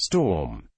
storm.